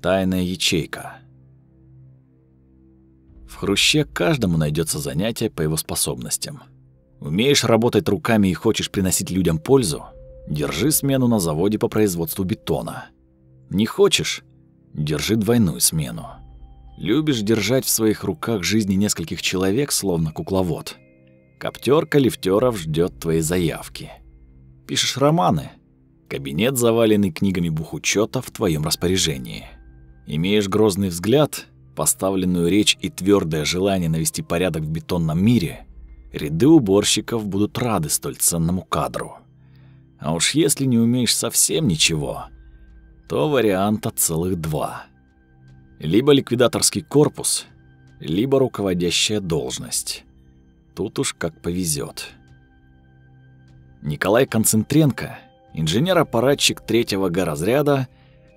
Тайная ячейка. В хруще каждому найдется занятие по его способностям. Умеешь работать руками и хочешь приносить людям пользу? Держи смену на заводе по производству бетона. Не хочешь? Держи двойную смену. Любишь держать в своих руках жизни нескольких человек, словно кукловод. Коптерка лифтеров ждет твоей заявки. Пишешь романы. Кабинет, заваленный книгами бухучета, в твоем распоряжении. Имеешь грозный взгляд, поставленную речь и твердое желание навести порядок в бетонном мире, ряды уборщиков будут рады столь ценному кадру. А уж если не умеешь совсем ничего, то варианта целых два. Либо ликвидаторский корпус, либо руководящая должность. Тут уж как повезет. Николай Концентренко, инженер-аппаратчик третьего Г-разряда,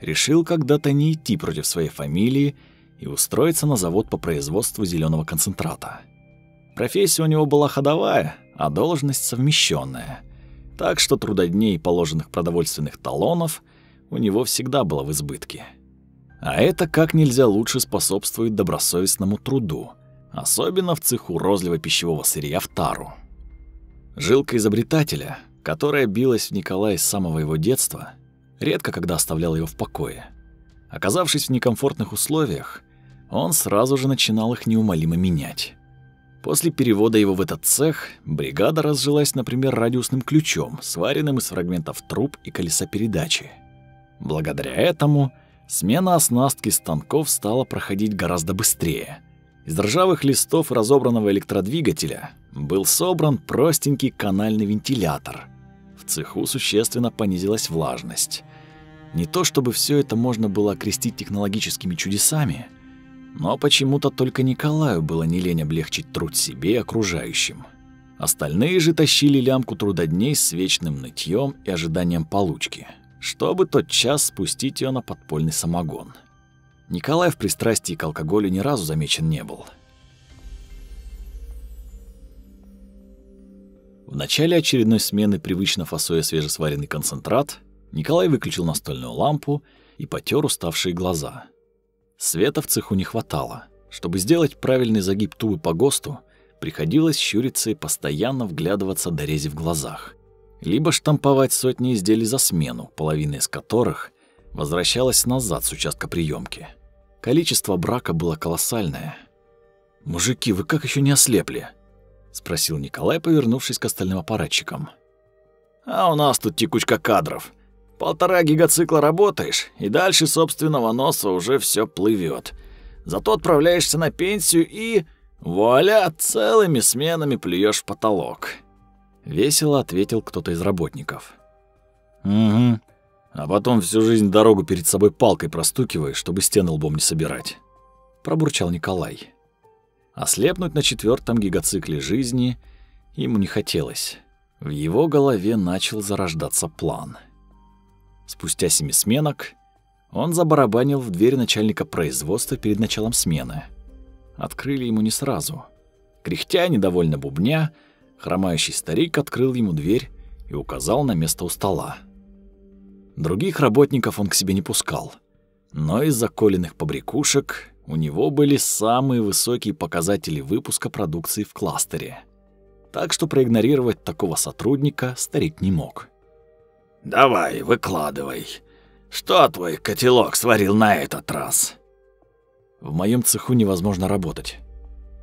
решил когда-то не идти против своей фамилии и устроиться на завод по производству зеленого концентрата. Профессия у него была ходовая, а должность совмещенная, так что трудодней положенных продовольственных талонов у него всегда было в избытке. А это как нельзя лучше способствует добросовестному труду, особенно в цеху розлива пищевого сырья в тару. Жилка изобретателя, которая билась в Николае с самого его детства, редко когда оставляла его в покое. Оказавшись в некомфортных условиях, он сразу же начинал их неумолимо менять. После перевода его в этот цех бригада разжилась, например, радиусным ключом, сваренным из фрагментов труб и колеса передачи. Благодаря этому смена оснастки станков стала проходить гораздо быстрее. Из ржавых листов разобранного электродвигателя был собран простенький канальный вентилятор. В цеху существенно понизилась влажность. Не то чтобы все это можно было окрестить технологическими чудесами — но почему-то только Николаю было не лень облегчить труд себе и окружающим. Остальные же тащили лямку трудодней с вечным нытьем и ожиданием получки, чтобы тот час спустить ее на подпольный самогон. Николай в пристрастии к алкоголю ни разу замечен не был. В начале очередной смены, привычно фасуя свежесваренный концентрат, Николай выключил настольную лампу и потер уставшие глаза – Света в цеху не хватало. Чтобы сделать правильный загиб тубы по ГОСТу, приходилось щуриться и постоянно вглядываться до рези в глазах. Либо штамповать сотни изделий за смену, половина из которых возвращалась назад с участка приемки. Количество брака было колоссальное. «Мужики, вы как еще не ослепли?» — спросил Николай, повернувшись к остальным аппаратчикам. «А у нас тут текучка кадров. Полтора гигацикла работаешь, и дальше собственного носа уже все плывет. Зато отправляешься на пенсию и... Вуаля, целыми сменами плюешь в потолок. Весело ответил кто-то из работников. Угу. А потом всю жизнь дорогу перед собой палкой простукиваешь, чтобы стены лбом не собирать. Пробурчал Николай. Ослепнуть на четвертом гигацикле жизни ему не хотелось. В его голове начал зарождаться план — Спустя семи сменок он забарабанил в дверь начальника производства перед началом смены. Открыли ему не сразу. Кряхтя, недовольно бубня, хромающий старик открыл ему дверь и указал на место у стола. Других работников он к себе не пускал, но из заколенных побрякушек у него были самые высокие показатели выпуска продукции в кластере. Так что проигнорировать такого сотрудника старик не мог. Давай, выкладывай. Что твой котелок сварил на этот раз? В моем цеху невозможно работать.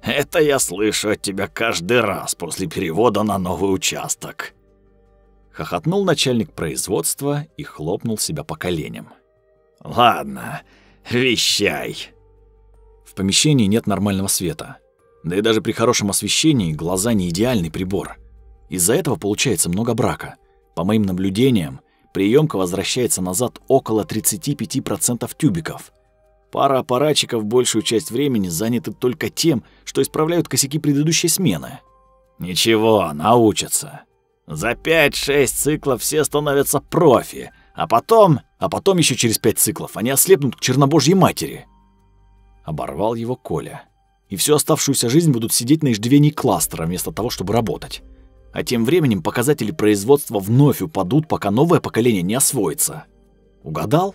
Это я слышу от тебя каждый раз после перевода на новый участок. Хохотнул начальник производства и хлопнул себя по коленям. Ладно, вещай. В помещении нет нормального света. Да и даже при хорошем освещении глаза не идеальный прибор. Из-за этого получается много брака – по моим наблюдениям, приемка возвращается назад около 35% тюбиков. Пара аппаратчиков большую часть времени заняты только тем, что исправляют косяки предыдущей смены. Ничего, научатся. За 5-6 циклов все становятся профи, а потом, а потом еще через 5 циклов они ослепнут к чернобожьей матери. Оборвал его Коля. И всю оставшуюся жизнь будут сидеть на иждивении кластера вместо того, чтобы работать а тем временем показатели производства вновь упадут, пока новое поколение не освоится. Угадал?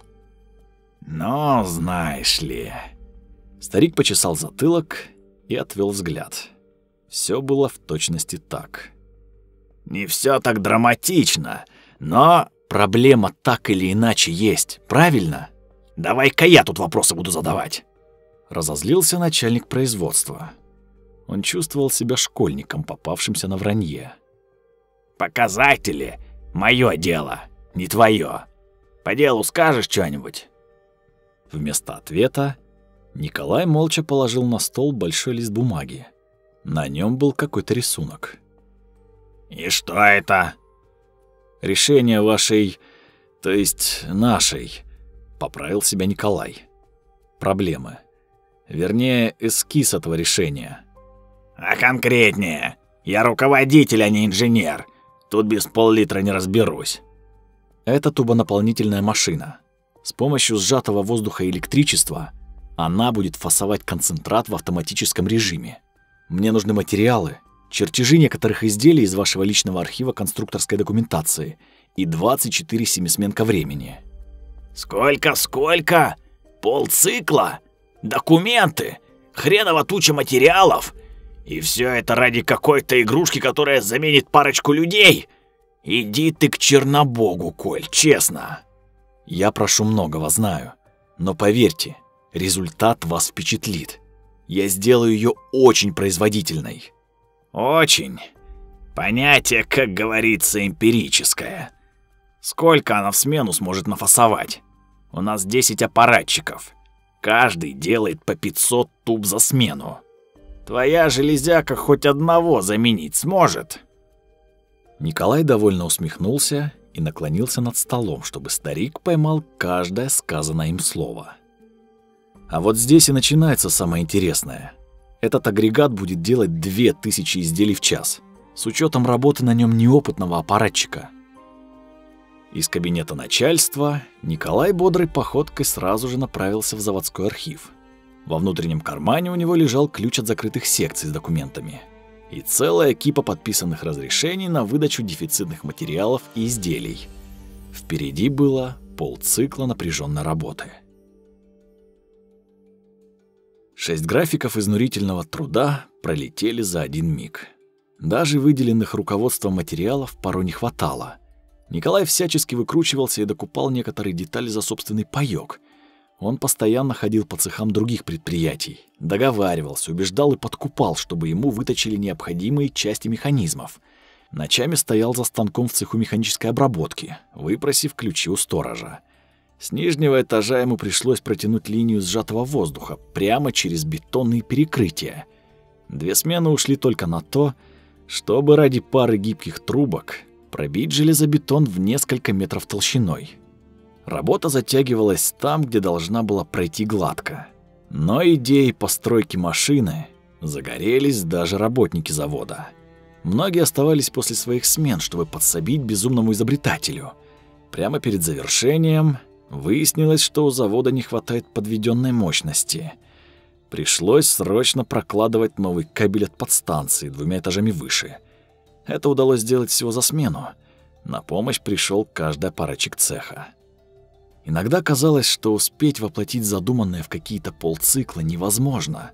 Но знаешь ли...» Старик почесал затылок и отвел взгляд. Все было в точности так. «Не все так драматично, но проблема так или иначе есть, правильно? Давай-ка я тут вопросы буду задавать». Разозлился начальник производства. Он чувствовал себя школьником, попавшимся на вранье. «Показатели — мое дело, не твое. По делу скажешь что-нибудь?» Вместо ответа Николай молча положил на стол большой лист бумаги. На нем был какой-то рисунок. «И что это?» «Решение вашей, то есть нашей», — поправил себя Николай. «Проблемы. Вернее, эскиз этого решения». «А конкретнее? Я руководитель, а не инженер. Тут без пол-литра не разберусь». Это тубонаполнительная машина. С помощью сжатого воздуха и электричества она будет фасовать концентрат в автоматическом режиме. Мне нужны материалы, чертежи некоторых изделий из вашего личного архива конструкторской документации и 24 семисменка времени. Сколько, сколько? Полцикла? Документы? Хреново туча материалов? И все это ради какой-то игрушки, которая заменит парочку людей? Иди ты к Чернобогу, Коль, честно. Я прошу многого, знаю. Но поверьте, результат вас впечатлит. Я сделаю ее очень производительной. Очень. Понятие, как говорится, эмпирическое. Сколько она в смену сможет нафасовать? У нас 10 аппаратчиков. Каждый делает по 500 туб за смену. Твоя железяка хоть одного заменить сможет. Николай довольно усмехнулся и наклонился над столом, чтобы старик поймал каждое сказанное им слово. А вот здесь и начинается самое интересное. Этот агрегат будет делать 2000 изделий в час, с учетом работы на нем неопытного аппаратчика. Из кабинета начальства Николай бодрой походкой сразу же направился в заводской архив. Во внутреннем кармане у него лежал ключ от закрытых секций с документами – и целая кипа подписанных разрешений на выдачу дефицитных материалов и изделий. Впереди было полцикла напряженной работы. Шесть графиков изнурительного труда пролетели за один миг. Даже выделенных руководством материалов порой не хватало. Николай всячески выкручивался и докупал некоторые детали за собственный паёк — он постоянно ходил по цехам других предприятий, договаривался, убеждал и подкупал, чтобы ему выточили необходимые части механизмов. Ночами стоял за станком в цеху механической обработки, выпросив ключи у сторожа. С нижнего этажа ему пришлось протянуть линию сжатого воздуха прямо через бетонные перекрытия. Две смены ушли только на то, чтобы ради пары гибких трубок пробить железобетон в несколько метров толщиной. Работа затягивалась там, где должна была пройти гладко. Но идеи постройки машины загорелись даже работники завода. Многие оставались после своих смен, чтобы подсобить безумному изобретателю. Прямо перед завершением выяснилось, что у завода не хватает подведенной мощности. Пришлось срочно прокладывать новый кабель от подстанции двумя этажами выше. Это удалось сделать всего за смену. На помощь пришел каждый аппаратчик цеха. Иногда казалось, что успеть воплотить задуманное в какие-то полцикла невозможно.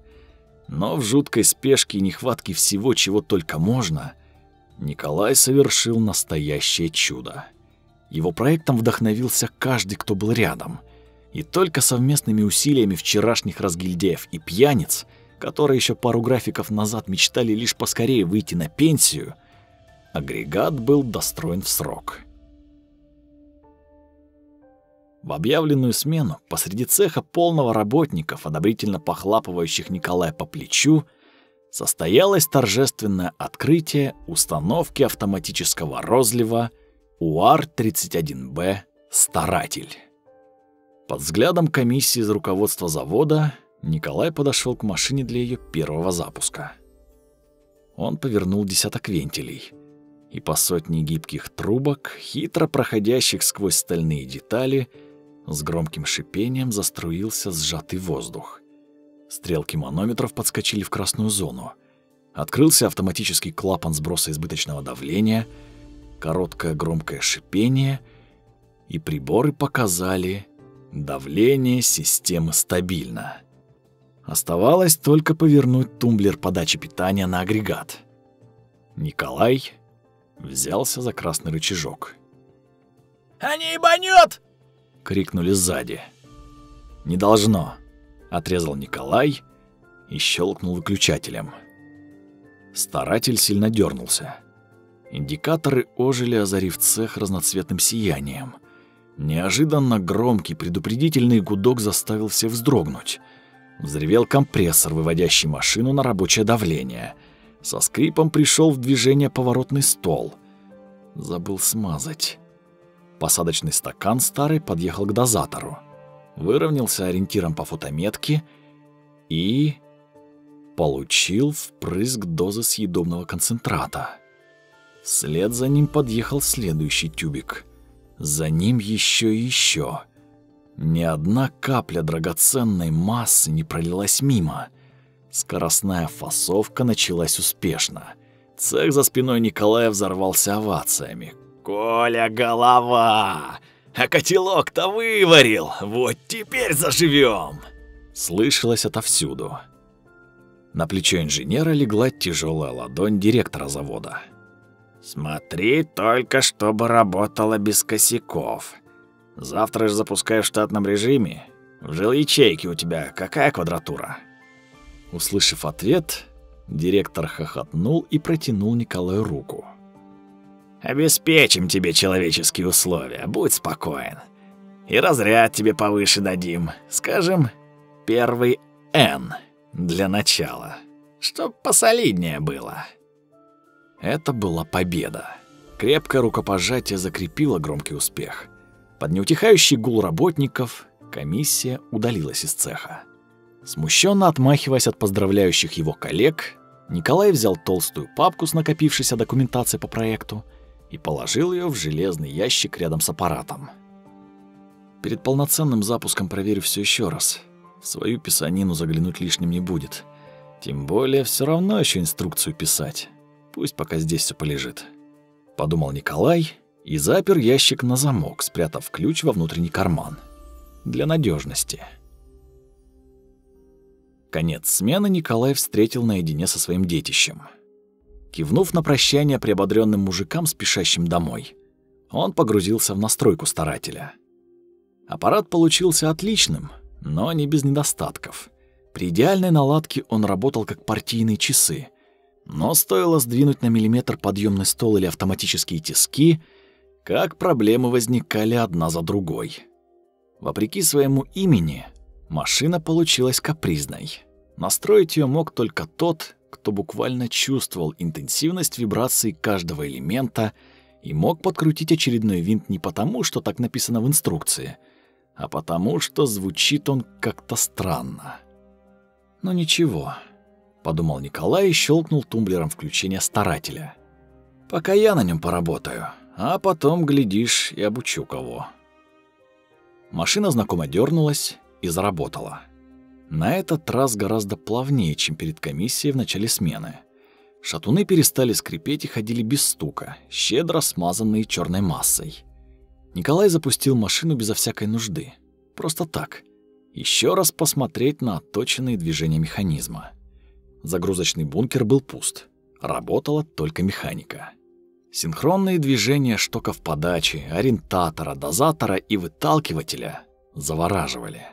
Но в жуткой спешке и нехватке всего, чего только можно, Николай совершил настоящее чудо. Его проектом вдохновился каждый, кто был рядом. И только совместными усилиями вчерашних разгильдеев и пьяниц, которые еще пару графиков назад мечтали лишь поскорее выйти на пенсию, агрегат был достроен в срок. В объявленную смену посреди цеха полного работников, одобрительно похлапывающих Николая по плечу, состоялось торжественное открытие установки автоматического розлива УАР-31Б «Старатель». Под взглядом комиссии из руководства завода Николай подошел к машине для ее первого запуска. Он повернул десяток вентилей, и по сотне гибких трубок, хитро проходящих сквозь стальные детали, с громким шипением заструился сжатый воздух. Стрелки манометров подскочили в красную зону. Открылся автоматический клапан сброса избыточного давления, короткое громкое шипение, и приборы показали Давление системы стабильно. Оставалось только повернуть тумблер подачи питания на агрегат. Николай взялся за красный рычажок. «А не ебанёт!» — крикнули сзади. «Не должно», — отрезал Николай и щелкнул выключателем. Старатель сильно дернулся. Индикаторы ожили, озарив цех разноцветным сиянием. Неожиданно громкий предупредительный гудок заставил всех вздрогнуть. Взревел компрессор, выводящий машину на рабочее давление. Со скрипом пришел в движение поворотный стол. Забыл смазать. Посадочный стакан старый подъехал к дозатору. Выровнялся ориентиром по фотометке и... получил впрыск дозы съедобного концентрата. Вслед за ним подъехал следующий тюбик. За ним еще и еще. Ни одна капля драгоценной массы не пролилась мимо. Скоростная фасовка началась успешно. Цех за спиной Николая взорвался овациями. «Коля, голова! А котелок-то выварил! Вот теперь заживем!» Слышалось отовсюду. На плечо инженера легла тяжелая ладонь директора завода. Смотри только, чтобы работало без косяков. Завтра же запускаю в штатном режиме. В жилячейке у тебя какая квадратура? Услышав ответ, директор хохотнул и протянул Николаю руку. Обеспечим тебе человеческие условия, будь спокоен. И разряд тебе повыше дадим. Скажем, первый Н для начала, чтоб посолиднее было. Это была победа. Крепкое рукопожатие закрепило громкий успех. Под неутихающий гул работников комиссия удалилась из цеха. Смущенно отмахиваясь от поздравляющих его коллег, Николай взял толстую папку с накопившейся документацией по проекту и положил ее в железный ящик рядом с аппаратом. Перед полноценным запуском проверю все еще раз. В свою писанину заглянуть лишним не будет. Тем более все равно еще инструкцию писать. Пусть пока здесь все полежит. Подумал Николай и запер ящик на замок, спрятав ключ во внутренний карман. Для надежности. Конец смены Николай встретил наедине со своим детищем. Кивнув на прощание приободренным мужикам, спешащим домой, он погрузился в настройку старателя. Аппарат получился отличным, но не без недостатков. При идеальной наладке он работал как партийные часы — но стоило сдвинуть на миллиметр подъемный стол или автоматические тиски, как проблемы возникали одна за другой. Вопреки своему имени, машина получилась капризной. Настроить ее мог только тот, кто буквально чувствовал интенсивность вибраций каждого элемента и мог подкрутить очередной винт не потому, что так написано в инструкции, а потому, что звучит он как-то странно. Но ничего, подумал Николай и щелкнул тумблером включения старателя. Пока я на нем поработаю, а потом глядишь и обучу кого. Машина знакомо дернулась и заработала. На этот раз гораздо плавнее, чем перед комиссией в начале смены. Шатуны перестали скрипеть и ходили без стука, щедро смазанные черной массой. Николай запустил машину безо всякой нужды. Просто так. Еще раз посмотреть на отточенные движения механизма. Загрузочный бункер был пуст. Работала только механика. Синхронные движения штоков подачи, ориентатора, дозатора и выталкивателя завораживали.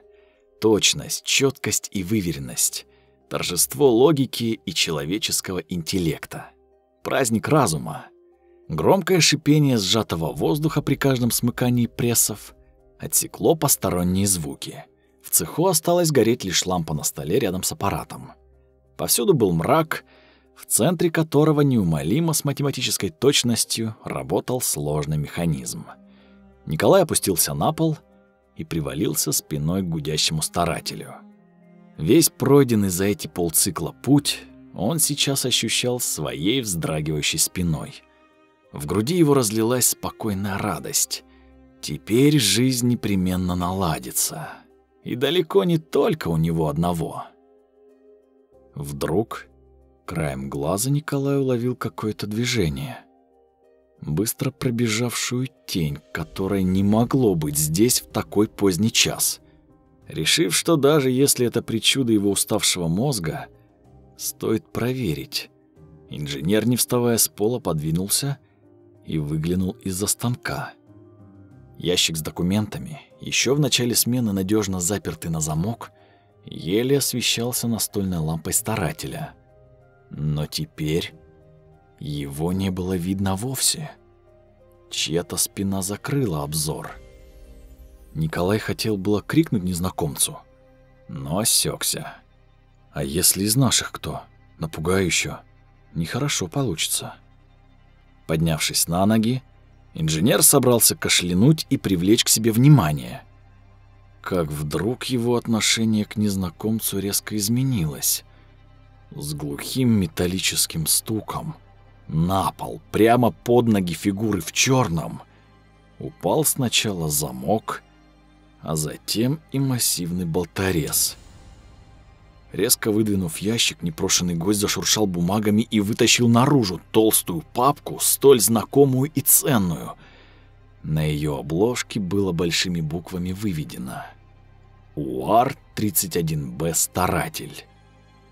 Точность, четкость и выверенность. Торжество логики и человеческого интеллекта. Праздник разума. Громкое шипение сжатого воздуха при каждом смыкании прессов отсекло посторонние звуки. В цеху осталась гореть лишь лампа на столе рядом с аппаратом. Повсюду был мрак, в центре которого неумолимо с математической точностью работал сложный механизм. Николай опустился на пол и привалился спиной к гудящему старателю. Весь пройденный за эти полцикла путь он сейчас ощущал своей вздрагивающей спиной. В груди его разлилась спокойная радость. Теперь жизнь непременно наладится. И далеко не только у него одного — Вдруг краем глаза Николай уловил какое-то движение. Быстро пробежавшую тень, которая не могло быть здесь в такой поздний час. Решив, что даже если это причуда его уставшего мозга, стоит проверить, инженер, не вставая с пола, подвинулся и выглянул из-за станка. Ящик с документами, еще в начале смены надежно запертый на замок, еле освещался настольной лампой старателя. Но теперь его не было видно вовсе. Чья-то спина закрыла обзор. Николай хотел было крикнуть незнакомцу, но осекся. А если из наших кто? Напугаю еще. Нехорошо получится. Поднявшись на ноги, инженер собрался кашлянуть и привлечь к себе внимание. Как вдруг его отношение к незнакомцу резко изменилось. С глухим металлическим стуком на пол, прямо под ноги фигуры в черном, упал сначала замок, а затем и массивный болторез — Резко выдвинув ящик, непрошенный гость зашуршал бумагами и вытащил наружу толстую папку, столь знакомую и ценную. На ее обложке было большими буквами выведено УАР-31Б «Старатель».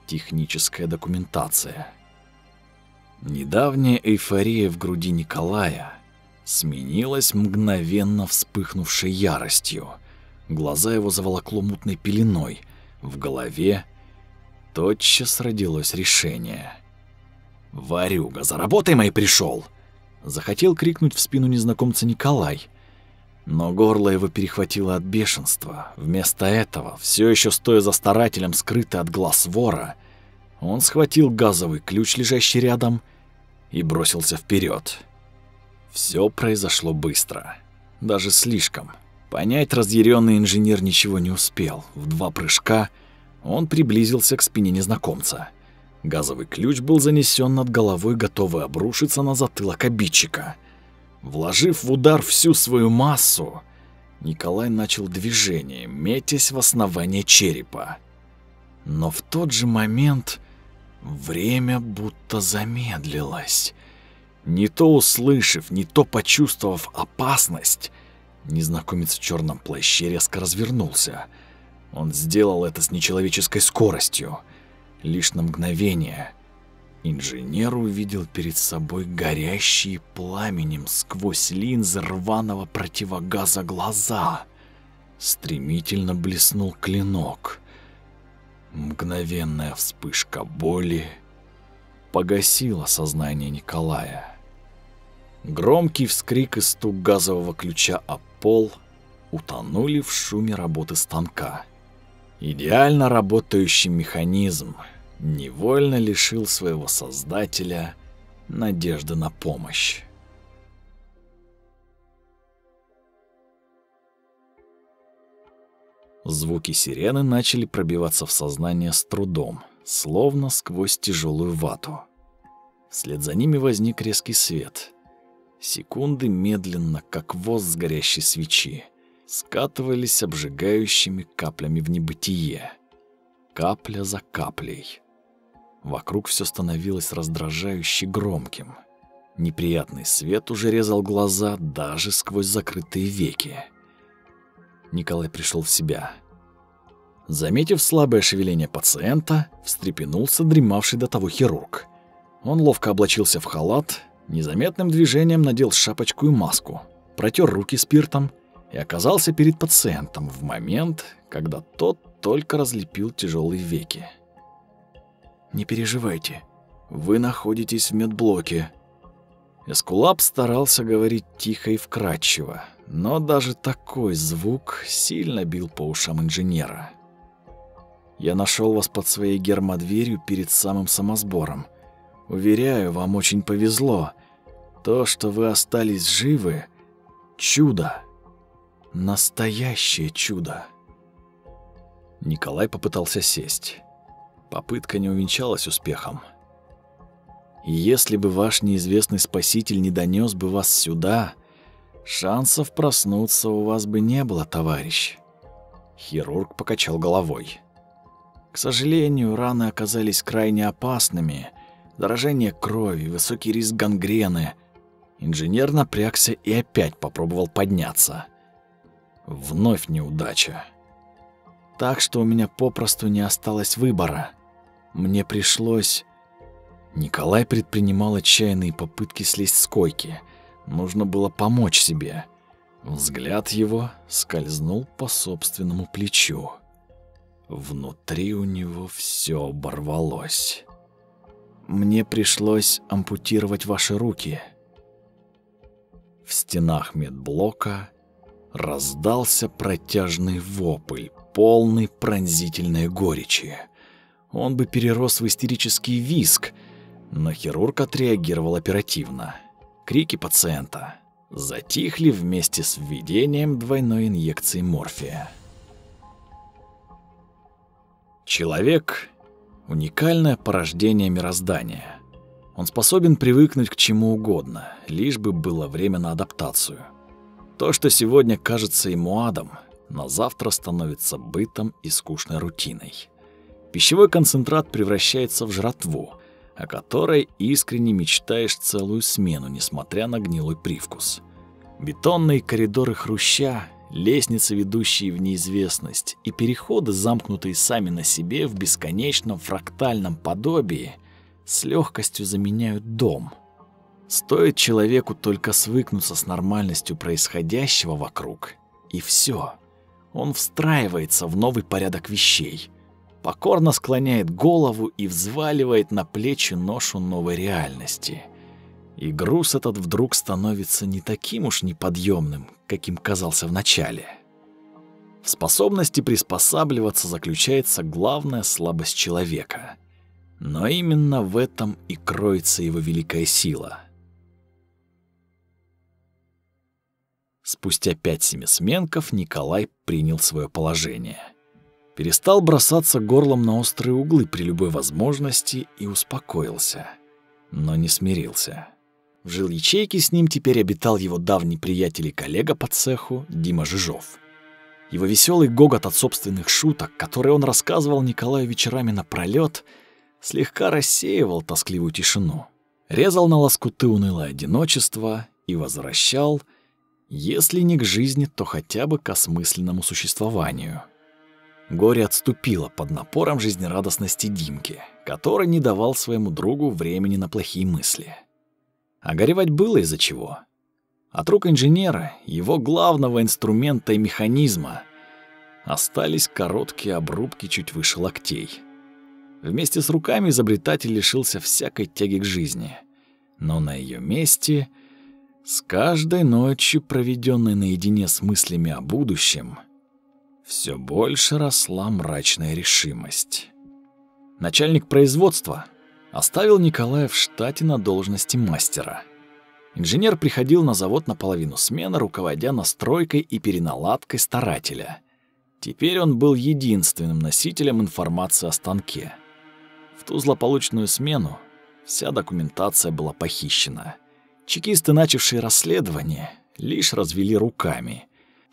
Техническая документация. Недавняя эйфория в груди Николая сменилась мгновенно вспыхнувшей яростью. Глаза его заволокло мутной пеленой, в голове тотчас родилось решение. «Варюга, за работой моей пришел!» Захотел крикнуть в спину незнакомца Николай, но горло его перехватило от бешенства. Вместо этого, все еще стоя за старателем, скрытый от глаз вора, он схватил газовый ключ, лежащий рядом, и бросился вперед. Все произошло быстро, даже слишком. Понять разъяренный инженер ничего не успел. В два прыжка — он приблизился к спине незнакомца. Газовый ключ был занесен над головой, готовый обрушиться на затылок обидчика. Вложив в удар всю свою массу, Николай начал движение, метясь в основание черепа. Но в тот же момент время будто замедлилось. Не то услышав, не то почувствовав опасность, незнакомец в черном плаще резко развернулся — он сделал это с нечеловеческой скоростью. Лишь на мгновение инженер увидел перед собой горящие пламенем сквозь линзы рваного противогаза глаза. Стремительно блеснул клинок. Мгновенная вспышка боли погасила сознание Николая. Громкий вскрик и стук газового ключа о пол утонули в шуме работы станка. Идеально работающий механизм невольно лишил своего создателя надежды на помощь. Звуки сирены начали пробиваться в сознание с трудом, словно сквозь тяжелую вату. Вслед за ними возник резкий свет. Секунды медленно, как воск с горящей свечи скатывались обжигающими каплями в небытие. Капля за каплей. Вокруг все становилось раздражающе громким. Неприятный свет уже резал глаза даже сквозь закрытые веки. Николай пришел в себя. Заметив слабое шевеление пациента, встрепенулся дремавший до того хирург. Он ловко облачился в халат, незаметным движением надел шапочку и маску, протер руки спиртом и оказался перед пациентом в момент, когда тот только разлепил тяжелые веки. «Не переживайте, вы находитесь в медблоке». Эскулап старался говорить тихо и вкрадчиво, но даже такой звук сильно бил по ушам инженера. «Я нашел вас под своей гермодверью перед самым самосбором. Уверяю, вам очень повезло. То, что вы остались живы — чудо». Настоящее чудо. Николай попытался сесть. Попытка не увенчалась успехом. Если бы ваш неизвестный спаситель не донес бы вас сюда, шансов проснуться у вас бы не было, товарищ. Хирург покачал головой. К сожалению, раны оказались крайне опасными. Заражение крови, высокий риск гангрены. Инженер напрягся и опять попробовал подняться. Вновь неудача. Так что у меня попросту не осталось выбора. Мне пришлось... Николай предпринимал отчаянные попытки слезть с койки. Нужно было помочь себе. Взгляд его скользнул по собственному плечу. Внутри у него все оборвалось. Мне пришлось ампутировать ваши руки. В стенах медблока раздался протяжный вопль, полный пронзительной горечи. Он бы перерос в истерический визг, но хирург отреагировал оперативно. Крики пациента затихли вместе с введением двойной инъекции морфия. Человек — уникальное порождение мироздания. Он способен привыкнуть к чему угодно, лишь бы было время на адаптацию. То, что сегодня кажется ему адом, на завтра становится бытом и скучной рутиной. Пищевой концентрат превращается в жратву, о которой искренне мечтаешь целую смену, несмотря на гнилой привкус. Бетонные коридоры хруща, лестницы, ведущие в неизвестность, и переходы, замкнутые сами на себе в бесконечном фрактальном подобии, с легкостью заменяют дом. Стоит человеку только свыкнуться с нормальностью происходящего вокруг, и все. Он встраивается в новый порядок вещей, покорно склоняет голову и взваливает на плечи ношу новой реальности. И груз этот вдруг становится не таким уж неподъемным, каким казался вначале. В способности приспосабливаться заключается главная слабость человека. Но именно в этом и кроется его великая сила. Спустя пять семисменков Николай принял свое положение. Перестал бросаться горлом на острые углы при любой возможности и успокоился, но не смирился. В жил-ячейке с ним теперь обитал его давний приятель и коллега по цеху Дима Жижов. Его веселый гогот от собственных шуток, которые он рассказывал Николаю вечерами напролёт, слегка рассеивал тоскливую тишину, резал на лоскуты унылое одиночество и возвращал, если не к жизни, то хотя бы к осмысленному существованию. Горе отступило под напором жизнерадостности Димки, который не давал своему другу времени на плохие мысли. А горевать было из-за чего. От рук инженера, его главного инструмента и механизма, остались короткие обрубки чуть выше локтей. Вместе с руками изобретатель лишился всякой тяги к жизни. Но на ее месте, с каждой ночью, проведенной наедине с мыслями о будущем, все больше росла мрачная решимость. Начальник производства оставил Николая в штате на должности мастера. Инженер приходил на завод на половину смены, руководя настройкой и переналадкой старателя. Теперь он был единственным носителем информации о станке. В ту злополучную смену вся документация была похищена. Чекисты, начавшие расследование, лишь развели руками.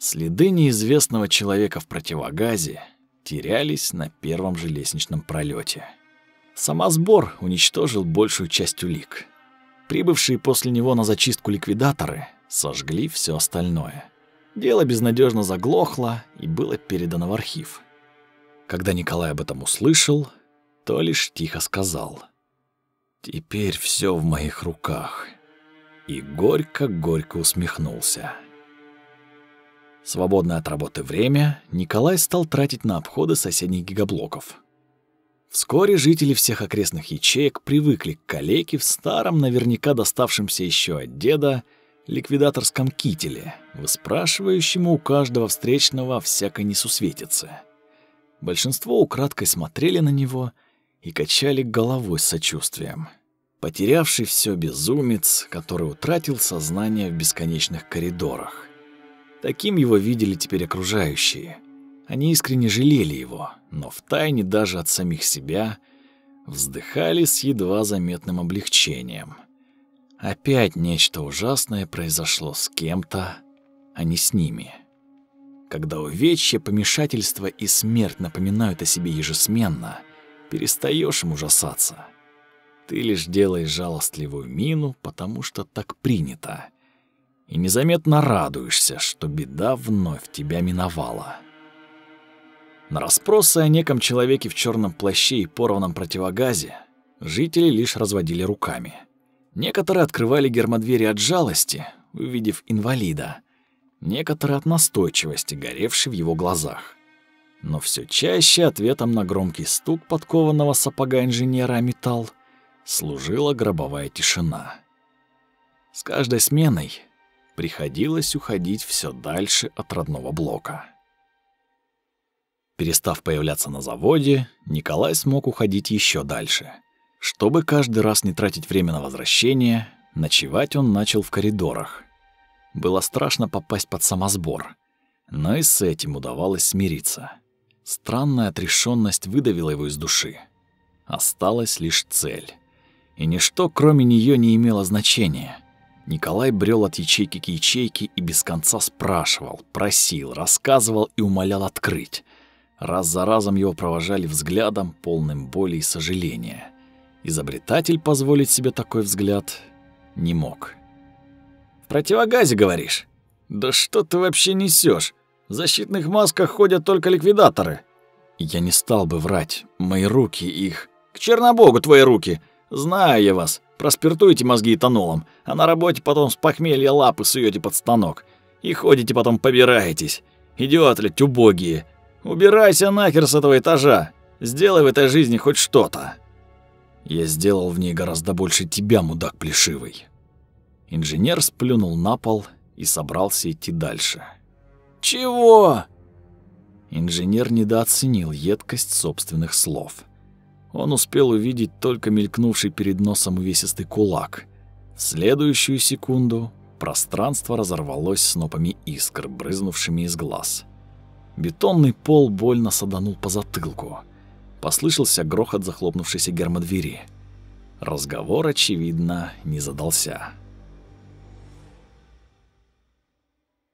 Следы неизвестного человека в противогазе терялись на первом же лестничном пролете. Самосбор уничтожил большую часть улик. Прибывшие после него на зачистку ликвидаторы сожгли все остальное. Дело безнадежно заглохло и было передано в архив. Когда Николай об этом услышал, то лишь тихо сказал. «Теперь все в моих руках». И горько-горько усмехнулся. Свободное от работы время Николай стал тратить на обходы соседних гигаблоков. Вскоре жители всех окрестных ячеек привыкли к калеке в старом, наверняка доставшемся еще от деда, ликвидаторском кителе, выспрашивающему у каждого встречного всякой несусветицы. Большинство украдкой смотрели на него и качали головой с сочувствием. Потерявший все безумец, который утратил сознание в бесконечных коридорах. Таким его видели теперь окружающие — они искренне жалели его, но втайне даже от самих себя вздыхали с едва заметным облегчением. Опять нечто ужасное произошло с кем-то, а не с ними. Когда увечья, помешательство и смерть напоминают о себе ежесменно, перестаешь им ужасаться. Ты лишь делаешь жалостливую мину, потому что так принято. И незаметно радуешься, что беда вновь тебя миновала. На расспросы о неком человеке в черном плаще и порванном противогазе жители лишь разводили руками. Некоторые открывали гермодвери от жалости, увидев инвалида, некоторые от настойчивости, горевшей в его глазах. Но все чаще ответом на громкий стук подкованного сапога инженера о металл служила гробовая тишина. С каждой сменой приходилось уходить все дальше от родного блока. Перестав появляться на заводе, Николай смог уходить еще дальше. Чтобы каждый раз не тратить время на возвращение, ночевать он начал в коридорах. Было страшно попасть под самосбор, но и с этим удавалось смириться. Странная отрешенность выдавила его из души. Осталась лишь цель. И ничто, кроме нее, не имело значения. Николай брел от ячейки к ячейке и без конца спрашивал, просил, рассказывал и умолял открыть. Раз за разом его провожали взглядом, полным боли и сожаления. Изобретатель позволить себе такой взгляд не мог. «В противогазе, говоришь? Да что ты вообще несешь? В защитных масках ходят только ликвидаторы». Я не стал бы врать. Мои руки их... «К чернобогу твои руки! Знаю я вас. Проспиртуете мозги этанолом, а на работе потом с похмелья лапы суете под станок. И ходите потом побираетесь. Идиоты, убогие. Убирайся нахер с этого этажа. Сделай в этой жизни хоть что-то. Я сделал в ней гораздо больше тебя, мудак плешивый. Инженер сплюнул на пол и собрался идти дальше. Чего? Инженер недооценил едкость собственных слов. Он успел увидеть только мелькнувший перед носом увесистый кулак. В следующую секунду пространство разорвалось снопами искр, брызнувшими из глаз. Бетонный пол больно саданул по затылку. Послышался грохот захлопнувшейся гермодвери. Разговор, очевидно, не задался.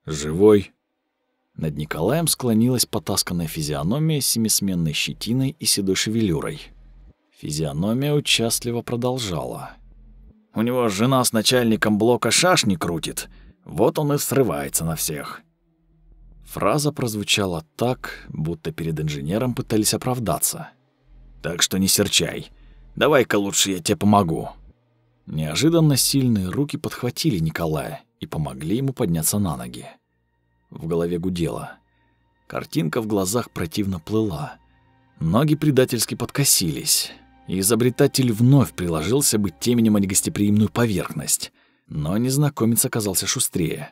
«Живой?» Над Николаем склонилась потасканная физиономия с семисменной щетиной и седой шевелюрой. Физиономия участливо продолжала. «У него жена с начальником блока шашни крутит, вот он и срывается на всех. Фраза прозвучала так, будто перед инженером пытались оправдаться. «Так что не серчай. Давай-ка лучше я тебе помогу». Неожиданно сильные руки подхватили Николая и помогли ему подняться на ноги. В голове гудело. Картинка в глазах противно плыла. Ноги предательски подкосились, и изобретатель вновь приложился бы теменем о негостеприимную поверхность. Но незнакомец оказался шустрее.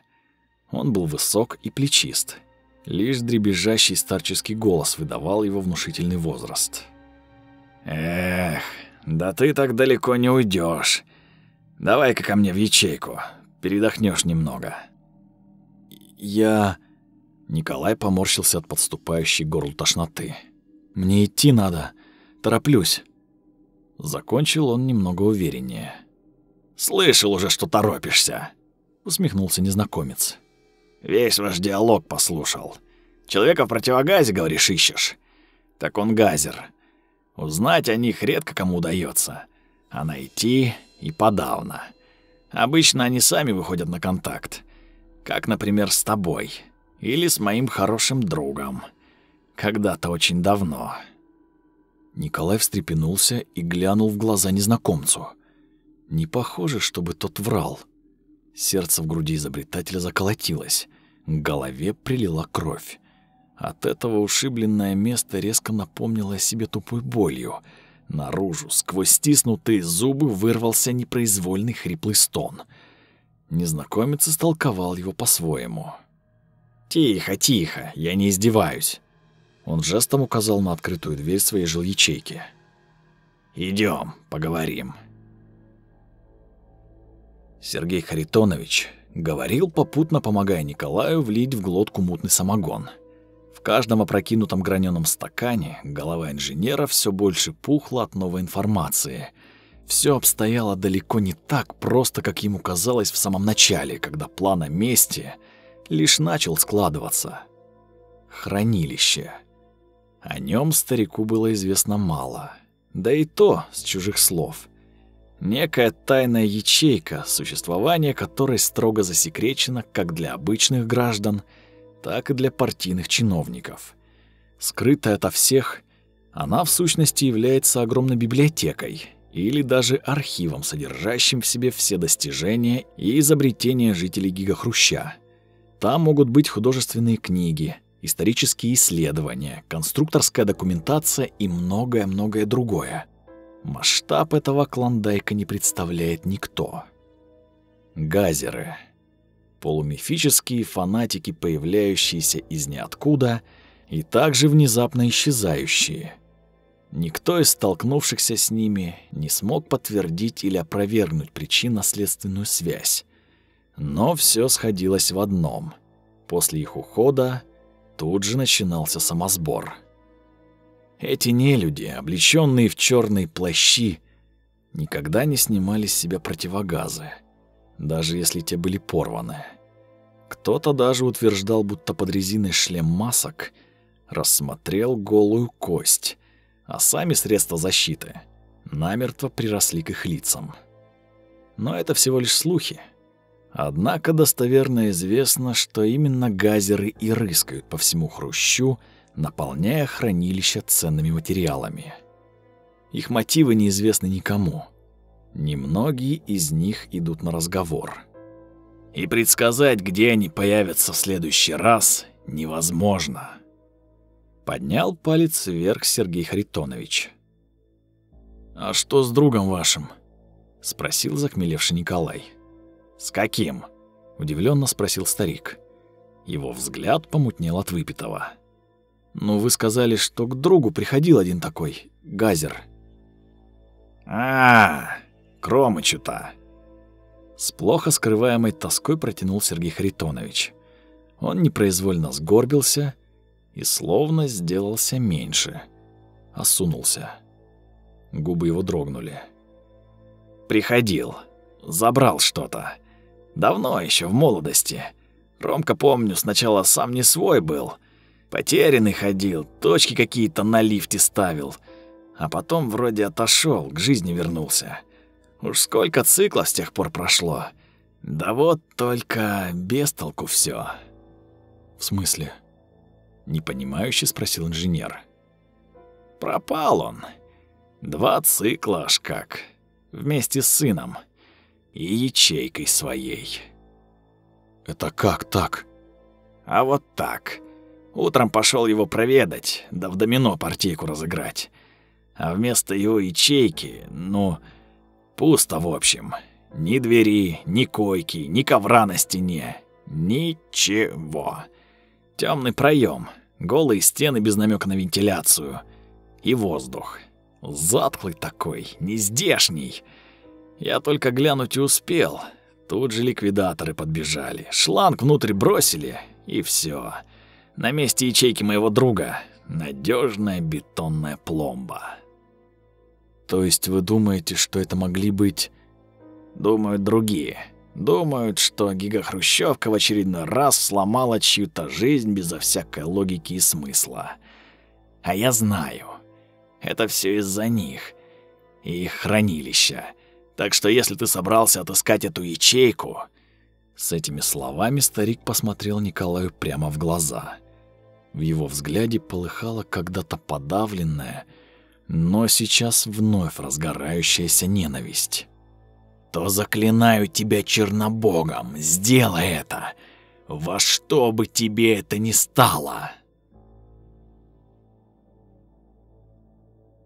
Он был высок и плечист, Лишь дребезжащий старческий голос выдавал его внушительный возраст. «Эх, да ты так далеко не уйдешь. Давай-ка ко мне в ячейку, передохнешь немного». «Я...» Николай поморщился от подступающей горлу тошноты. «Мне идти надо. Тороплюсь». Закончил он немного увереннее. «Слышал уже, что торопишься», — усмехнулся незнакомец. Весь ваш диалог послушал. Человека в противогазе, говоришь, ищешь? Так он газер. Узнать о них редко кому удается, а найти и подавно. Обычно они сами выходят на контакт. Как, например, с тобой. Или с моим хорошим другом. Когда-то очень давно. Николай встрепенулся и глянул в глаза незнакомцу. Не похоже, чтобы тот врал. Сердце в груди изобретателя заколотилось, к голове прилила кровь. От этого ушибленное место резко напомнило о себе тупой болью. Наружу, сквозь стиснутые зубы, вырвался непроизвольный хриплый стон. Незнакомец истолковал его по-своему. «Тихо, тихо, я не издеваюсь». Он жестом указал на открытую дверь своей жилячейки. «Идем, поговорим». Сергей Харитонович говорил, попутно помогая Николаю влить в глотку мутный самогон. В каждом опрокинутом граненом стакане голова инженера все больше пухла от новой информации. Все обстояло далеко не так просто, как ему казалось в самом начале, когда план о мести лишь начал складываться. Хранилище. О нем старику было известно мало, да и то с чужих слов – Некая тайная ячейка, существование которой строго засекречено как для обычных граждан, так и для партийных чиновников. Скрытая ото всех, она в сущности является огромной библиотекой или даже архивом, содержащим в себе все достижения и изобретения жителей Гигахруща. Там могут быть художественные книги, исторические исследования, конструкторская документация и многое-многое другое. Масштаб этого клондайка не представляет никто. Газеры. Полумифические фанатики, появляющиеся из ниоткуда и также внезапно исчезающие. Никто из столкнувшихся с ними не смог подтвердить или опровергнуть причинно-следственную связь. Но все сходилось в одном. После их ухода тут же начинался самосбор. Эти нелюди, облеченные в черные плащи, никогда не снимали с себя противогазы, даже если те были порваны. Кто-то даже утверждал, будто под резиной шлем масок рассмотрел голую кость, а сами средства защиты намертво приросли к их лицам. Но это всего лишь слухи. Однако достоверно известно, что именно газеры и рыскают по всему Хрущу, наполняя хранилища ценными материалами. Их мотивы неизвестны никому. Немногие из них идут на разговор. И предсказать, где они появятся в следующий раз, невозможно. Поднял палец вверх Сергей Харитонович. «А что с другом вашим?» — спросил захмелевший Николай. «С каким?» — удивленно спросил старик. Его взгляд помутнел от выпитого. «Ну, вы сказали, что к другу приходил один такой, Газер». «А, Кромычу-то!» С плохо скрываемой тоской протянул Сергей Харитонович. Он непроизвольно сгорбился и словно сделался меньше. Осунулся. Губы его дрогнули. «Приходил. Забрал что-то. Давно еще в молодости. Ромка, помню, сначала сам не свой был. Потерянный ходил, точки какие-то на лифте ставил. А потом вроде отошел, к жизни вернулся. Уж сколько циклов с тех пор прошло. Да вот только без толку все. В смысле? непонимающе спросил инженер. Пропал он. Два цикла аж как. Вместе с сыном и ячейкой своей. Это как так? А вот так. Утром пошел его проведать, да в домино партийку разыграть. А вместо его ячейки, ну, пусто в общем. Ни двери, ни койки, ни ковра на стене. Ничего. Темный проем, голые стены без намека на вентиляцию и воздух. Затхлый такой, нездешний. Я только глянуть и успел. Тут же ликвидаторы подбежали. Шланг внутрь бросили, и все. На месте ячейки моего друга надежная бетонная пломба. То есть вы думаете, что это могли быть... Думают другие. Думают, что гигахрущевка в очередной раз сломала чью-то жизнь безо всякой логики и смысла. А я знаю, это все из-за них и их хранилища. Так что если ты собрался отыскать эту ячейку... С этими словами старик посмотрел Николаю прямо в глаза. В его взгляде полыхала когда-то подавленная, но сейчас вновь разгорающаяся ненависть то заклинаю тебя Чернобогом, сделай это, во что бы тебе это ни стало.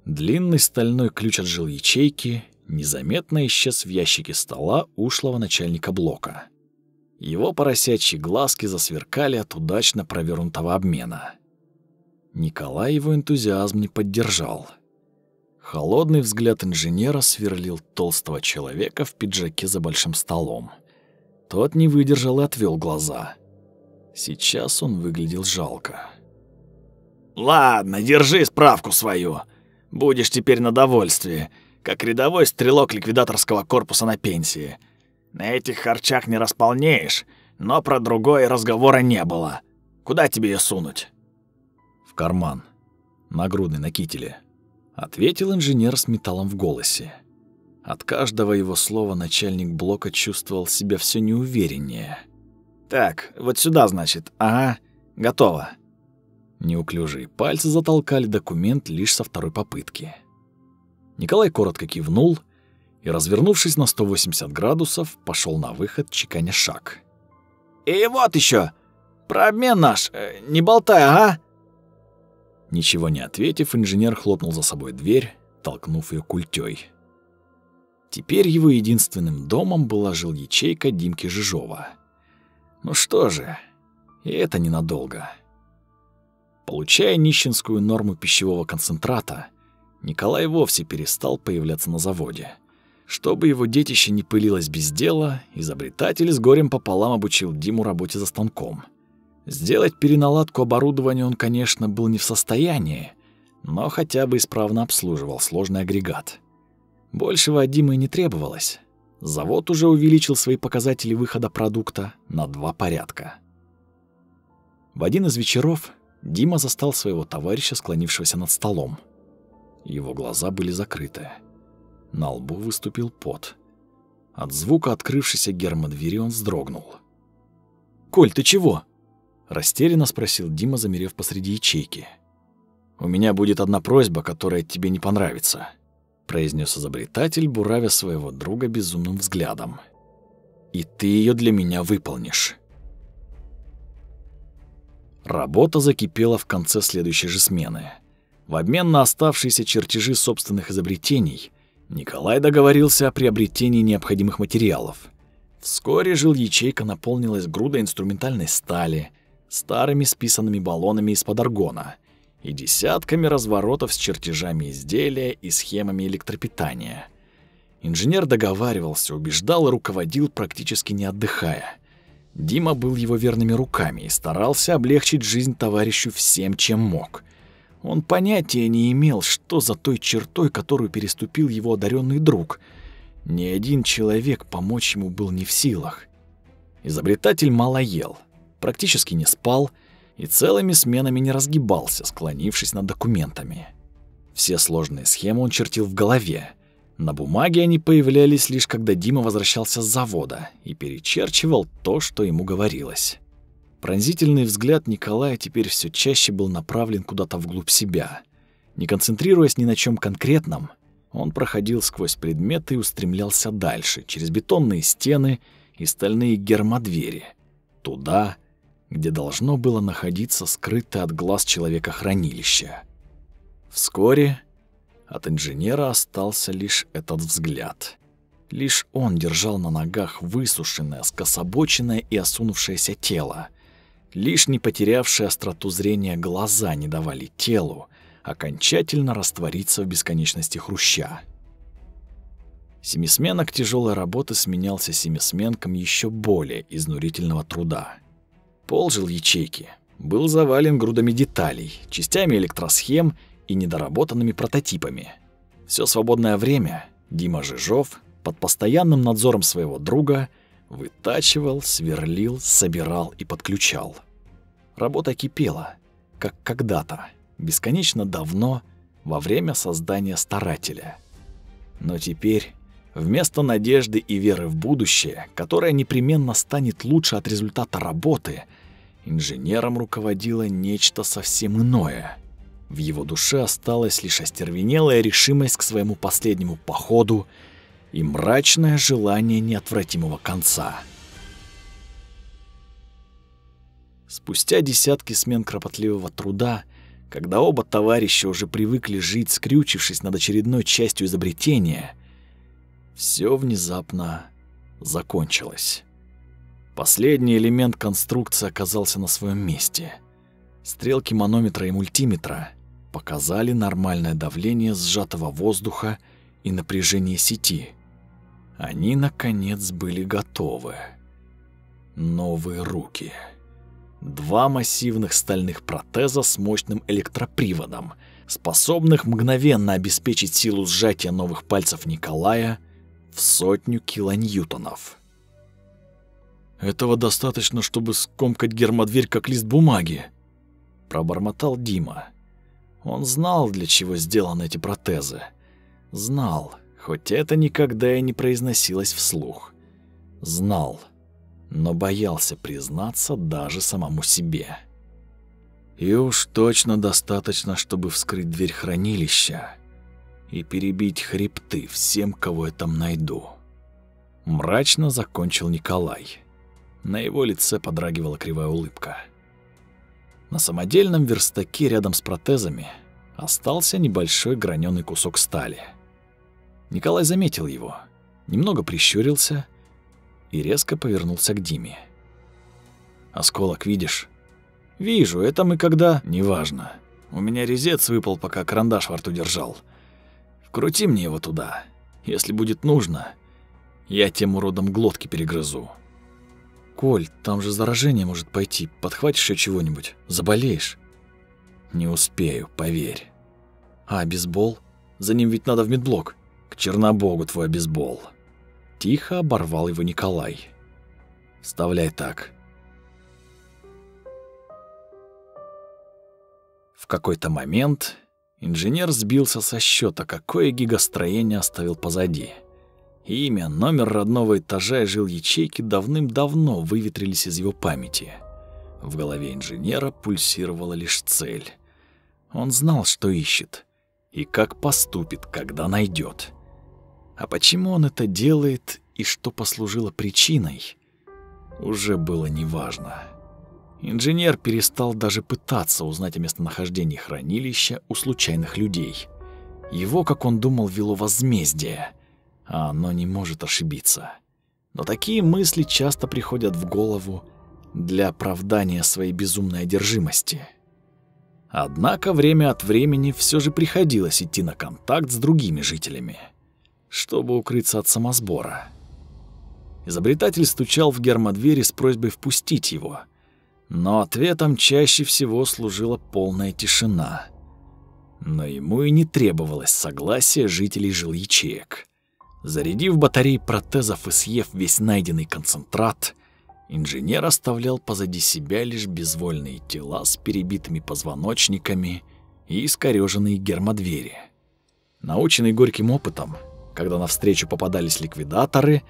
Длинный стальной ключ от жил ячейки незаметно исчез в ящике стола ушлого начальника блока. Его поросячьи глазки засверкали от удачно провернутого обмена. Николай его энтузиазм не поддержал — Холодный взгляд инженера сверлил толстого человека в пиджаке за большим столом. Тот не выдержал и отвел глаза. Сейчас он выглядел жалко. «Ладно, держи справку свою. Будешь теперь на довольствии, как рядовой стрелок ликвидаторского корпуса на пенсии. На этих харчах не располнеешь, но про другое разговора не было. Куда тебе ее сунуть?» «В карман. Нагрудный на кителе», ответил инженер с металлом в голосе. От каждого его слова начальник блока чувствовал себя все неувереннее. «Так, вот сюда, значит. Ага, готово». Неуклюжие пальцы затолкали документ лишь со второй попытки. Николай коротко кивнул и, развернувшись на 180 градусов, пошел на выход, чеканя шаг. «И вот еще, Про обмен наш, э, не болтай, ага!» Ничего не ответив, инженер хлопнул за собой дверь, толкнув ее культей. Теперь его единственным домом была жил ячейка Димки Жижова. Ну что же, и это ненадолго. Получая нищенскую норму пищевого концентрата, Николай вовсе перестал появляться на заводе. Чтобы его детище не пылилось без дела, изобретатель с горем пополам обучил Диму работе за станком. Сделать переналадку оборудования он, конечно, был не в состоянии, но хотя бы исправно обслуживал сложный агрегат. Большего от Димы не требовалось. Завод уже увеличил свои показатели выхода продукта на два порядка. В один из вечеров Дима застал своего товарища, склонившегося над столом. Его глаза были закрыты. На лбу выступил пот. От звука открывшейся гермодвери он вздрогнул. «Коль, ты чего?» – растерянно спросил Дима, замерев посреди ячейки. «У меня будет одна просьба, которая тебе не понравится», – произнес изобретатель, буравя своего друга безумным взглядом. «И ты ее для меня выполнишь». Работа закипела в конце следующей же смены. В обмен на оставшиеся чертежи собственных изобретений Николай договорился о приобретении необходимых материалов. Вскоре жил ячейка наполнилась грудой инструментальной стали, старыми списанными баллонами из-под аргона и десятками разворотов с чертежами изделия и схемами электропитания. Инженер договаривался, убеждал и руководил практически не отдыхая. Дима был его верными руками и старался облегчить жизнь товарищу всем, чем мог. Он понятия не имел, что за той чертой, которую переступил его одаренный друг. Ни один человек помочь ему был не в силах. Изобретатель мало ел, практически не спал и целыми сменами не разгибался, склонившись над документами. Все сложные схемы он чертил в голове, на бумаге они появлялись лишь когда Дима возвращался с завода и перечерчивал то, что ему говорилось. Пронзительный взгляд Николая теперь все чаще был направлен куда-то вглубь себя. Не концентрируясь ни на чем конкретном, он проходил сквозь предметы и устремлялся дальше, через бетонные стены и стальные гермодвери, туда, где должно было находиться скрытое от глаз человека хранилище. Вскоре от инженера остался лишь этот взгляд. Лишь он держал на ногах высушенное, скособоченное и осунувшееся тело. Лишь не потерявшие остроту зрения глаза не давали телу окончательно раствориться в бесконечности хруща. Семисменок тяжелой работы сменялся семисменком еще более изнурительного труда. Пол жил ячейки, был завален грудами деталей, частями электросхем и недоработанными прототипами. Все свободное время Дима Жижов под постоянным надзором своего друга вытачивал, сверлил, собирал и подключал. Работа кипела, как когда-то, бесконечно давно, во время создания старателя. Но теперь вместо надежды и веры в будущее, которое непременно станет лучше от результата работы, инженером руководило нечто совсем иное — в его душе осталась лишь остервенелая решимость к своему последнему походу и мрачное желание неотвратимого конца. Спустя десятки смен кропотливого труда, когда оба товарища уже привыкли жить, скрючившись над очередной частью изобретения, все внезапно закончилось. Последний элемент конструкции оказался на своем месте. Стрелки манометра и мультиметра показали нормальное давление сжатого воздуха и напряжение сети. Они, наконец, были готовы. Новые руки. Два массивных стальных протеза с мощным электроприводом, способных мгновенно обеспечить силу сжатия новых пальцев Николая в сотню килоньютонов. «Этого достаточно, чтобы скомкать гермодверь как лист бумаги», — пробормотал Дима. Он знал, для чего сделаны эти протезы. Знал, хоть это никогда и не произносилось вслух. Знал, но боялся признаться даже самому себе. И уж точно достаточно, чтобы вскрыть дверь хранилища и перебить хребты всем, кого я там найду. Мрачно закончил Николай. На его лице подрагивала кривая улыбка. На самодельном верстаке рядом с протезами остался небольшой граненый кусок стали. Николай заметил его, немного прищурился и резко повернулся к Диме. «Осколок видишь?» «Вижу, это мы когда...» «Неважно. У меня резец выпал, пока карандаш во рту держал. Вкрути мне его туда. Если будет нужно, я тем уродом глотки перегрызу». «Коль, там же заражение может пойти. Подхватишь еще чего-нибудь? Заболеешь?» «Не успею, поверь». «А бейсбол? За ним ведь надо в медблок». «К Чернобогу твой бейсбол». Тихо оборвал его Николай. «Вставляй так». В какой-то момент инженер сбился со счета, какое гигастроение оставил позади. Имя, номер родного этажа и жил ячейки давным-давно выветрились из его памяти. В голове инженера пульсировала лишь цель. Он знал, что ищет, и как поступит, когда найдет. А почему он это делает и что послужило причиной, уже было неважно. Инженер перестал даже пытаться узнать о местонахождении хранилища у случайных людей. Его, как он думал, вело возмездие, а оно не может ошибиться. Но такие мысли часто приходят в голову для оправдания своей безумной одержимости. Однако время от времени все же приходилось идти на контакт с другими жителями – чтобы укрыться от самосбора. Изобретатель стучал в гермодвери с просьбой впустить его, но ответом чаще всего служила полная тишина. Но ему и не требовалось согласия жителей жилячеек. Зарядив батареи протезов и съев весь найденный концентрат, инженер оставлял позади себя лишь безвольные тела с перебитыми позвоночниками и искорёженные гермодвери. Наученный горьким опытом, когда навстречу попадались ликвидаторы,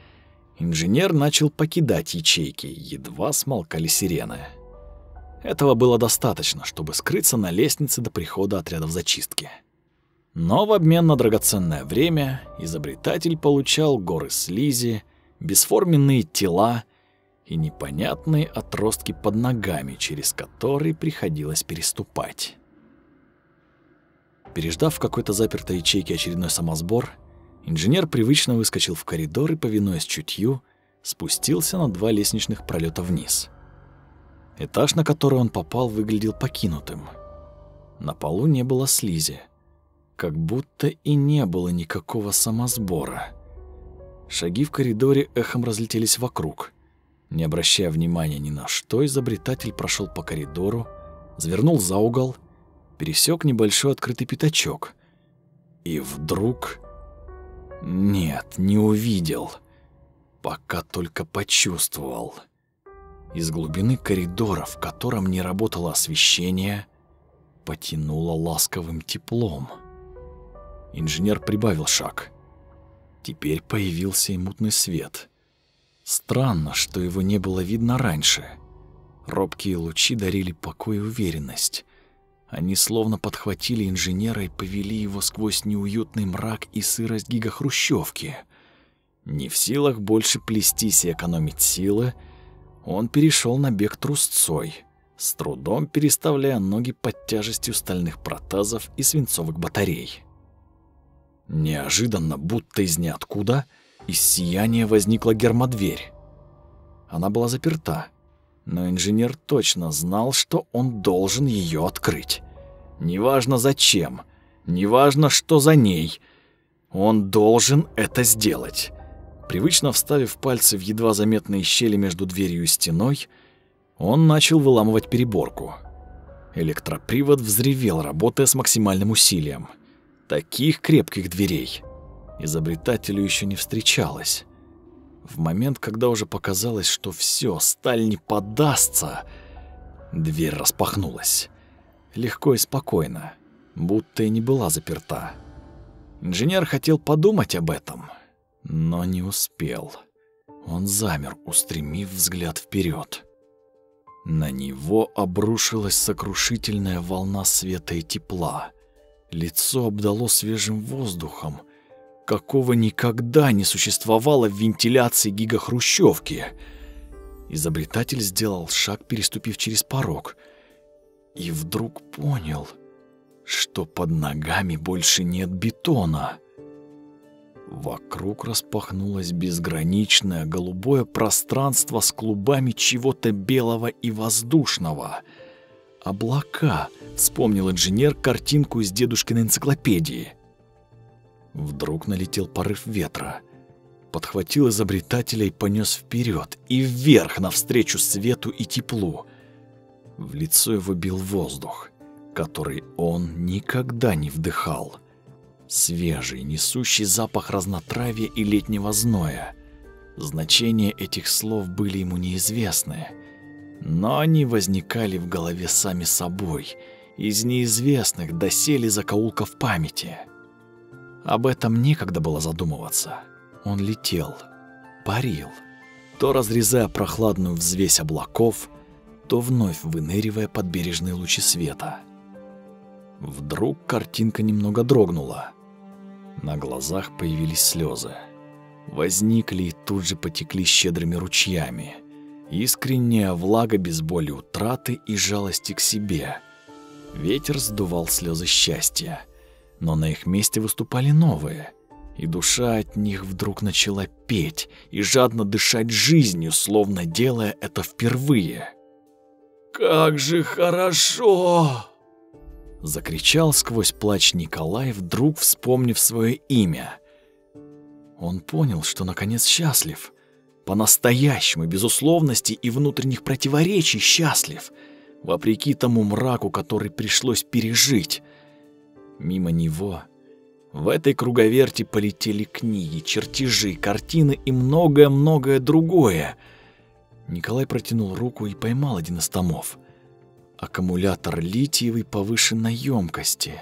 инженер начал покидать ячейки, едва смолкали сирены. Этого было достаточно, чтобы скрыться на лестнице до прихода отрядов зачистки. Но в обмен на драгоценное время изобретатель получал горы слизи, бесформенные тела и непонятные отростки под ногами, через которые приходилось переступать. Переждав в какой-то запертой ячейке очередной самосбор, Инженер привычно выскочил в коридор и, повинуясь чутью, спустился на два лестничных пролета вниз. Этаж, на который он попал, выглядел покинутым. На полу не было слизи, как будто и не было никакого самосбора. Шаги в коридоре эхом разлетелись вокруг. Не обращая внимания ни на что, изобретатель прошел по коридору, завернул за угол, пересек небольшой открытый пятачок. И вдруг нет, не увидел. Пока только почувствовал. Из глубины коридора, в котором не работало освещение, потянуло ласковым теплом. Инженер прибавил шаг. Теперь появился и мутный свет. Странно, что его не было видно раньше. Робкие лучи дарили покой и уверенность. Они словно подхватили инженера и повели его сквозь неуютный мрак и сырость гигахрущевки. Не в силах больше плестись и экономить силы, он перешел на бег трусцой, с трудом переставляя ноги под тяжестью стальных протезов и свинцовых батарей. Неожиданно, будто из ниоткуда, из сияния возникла гермодверь. Она была заперта но инженер точно знал, что он должен ее открыть. Неважно зачем, неважно, что за ней, он должен это сделать. Привычно вставив пальцы в едва заметные щели между дверью и стеной, он начал выламывать переборку. Электропривод взревел, работая с максимальным усилием. Таких крепких дверей изобретателю еще не встречалось. В момент, когда уже показалось, что все, сталь не поддастся, дверь распахнулась. Легко и спокойно, будто и не была заперта. Инженер хотел подумать об этом, но не успел. Он замер, устремив взгляд вперед. На него обрушилась сокрушительная волна света и тепла. Лицо обдало свежим воздухом, какого никогда не существовало в вентиляции гигахрущевки. Изобретатель сделал шаг, переступив через порог, и вдруг понял, что под ногами больше нет бетона. Вокруг распахнулось безграничное голубое пространство с клубами чего-то белого и воздушного. «Облака», — вспомнил инженер картинку из дедушкиной энциклопедии. Вдруг налетел порыв ветра, подхватил изобретателя и понес вперед и вверх навстречу свету и теплу. В лицо его бил воздух, который он никогда не вдыхал — свежий, несущий запах разнотравья и летнего зноя. Значения этих слов были ему неизвестны, но они возникали в голове сами собой, из неизвестных доселе закоулков памяти. Об этом некогда было задумываться. Он летел, парил, то разрезая прохладную взвесь облаков, то вновь выныривая под бережные лучи света. Вдруг картинка немного дрогнула. На глазах появились слезы. Возникли и тут же потекли щедрыми ручьями. Искренняя влага без боли утраты и жалости к себе. Ветер сдувал слезы счастья, но на их месте выступали новые. И душа от них вдруг начала петь и жадно дышать жизнью, словно делая это впервые. «Как же хорошо!» Закричал сквозь плач Николай, вдруг вспомнив свое имя. Он понял, что наконец счастлив. По-настоящему, без условностей и внутренних противоречий счастлив. Вопреки тому мраку, который пришлось пережить. Мимо него в этой круговерти полетели книги, чертежи, картины и многое-многое другое. Николай протянул руку и поймал один из томов — аккумулятор литиевой повышенной емкости.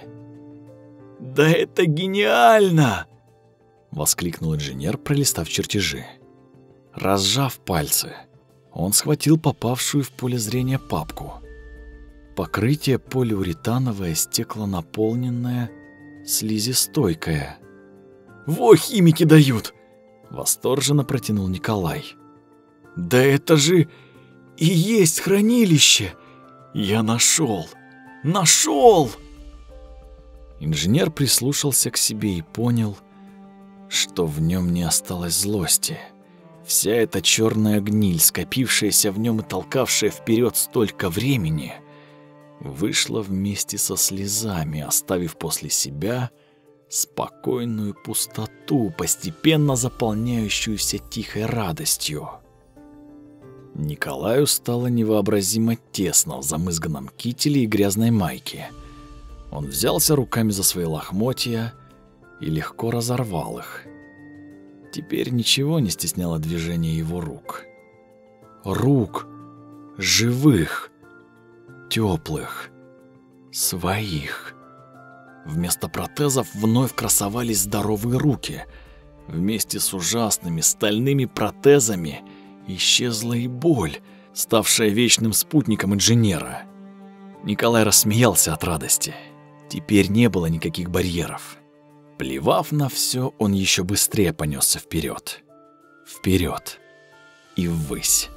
«Да это гениально!» — воскликнул инженер, пролистав чертежи. Разжав пальцы, он схватил попавшую в поле зрения папку. Покрытие полиуретановое, стеклонаполненное, слизистойкое. «Во, химики дают!» — восторженно протянул Николай. «Да это же и есть хранилище!» Я нашел! Нашел! Инженер прислушался к себе и понял, что в нем не осталось злости. Вся эта черная гниль, скопившаяся в нем и толкавшая вперед столько времени, вышла вместе со слезами, оставив после себя спокойную пустоту, постепенно заполняющуюся тихой радостью. Николаю стало невообразимо тесно в замызганном кителе и грязной майке. Он взялся руками за свои лохмотья и легко разорвал их. Теперь ничего не стесняло движение его рук. Рук живых, теплых, своих. Вместо протезов вновь красовались здоровые руки. Вместе с ужасными стальными протезами – Исчезла и боль, ставшая вечным спутником инженера. Николай рассмеялся от радости. Теперь не было никаких барьеров. Плевав на все, он еще быстрее понесся вперед, вперед и ввысь.